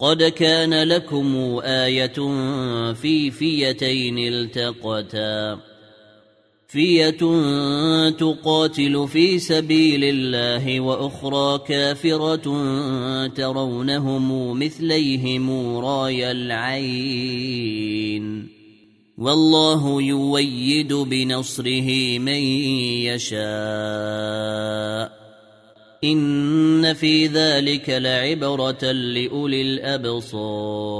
قد كان لكم آية في فيتين التقتا. فية تقاتل في سبيل الله وأخرى كافرة ترونهم مثليهم راي العين. والله يويد بنصره من يشاء. إن في ذلك لعبرة لأولي الأبصار.